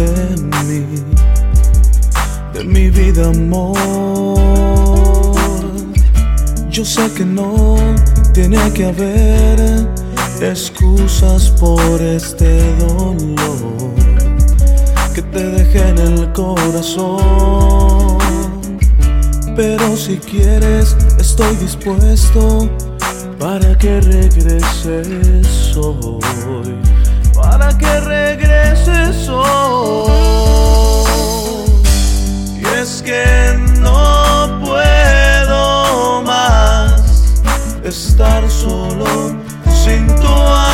de mí, de mi vida, amor. Yo sé que no tiene que haber excusas por este dolor que te dejé en el corazón. Pero si quieres, estoy dispuesto para que regreses hoy. Para que regreses hoy. Y es que no puedo más estar solo sin tu amor.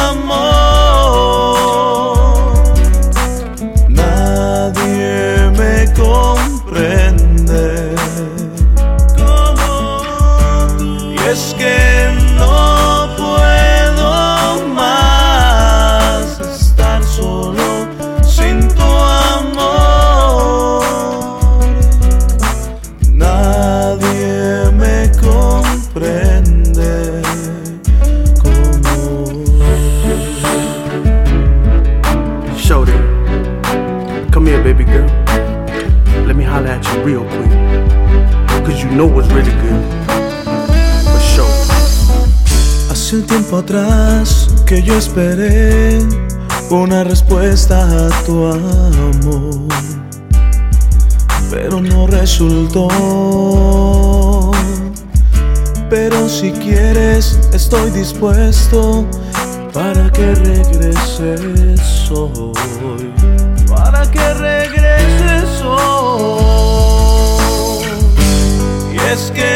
Girl. Let me holler at you real quick. Cause you know what's really good. For sure. Hace un tiempo atrás que yo esperé una respuesta a tu amor, pero no resultó. Pero si quieres, estoy dispuesto para que regreses hoy, regreses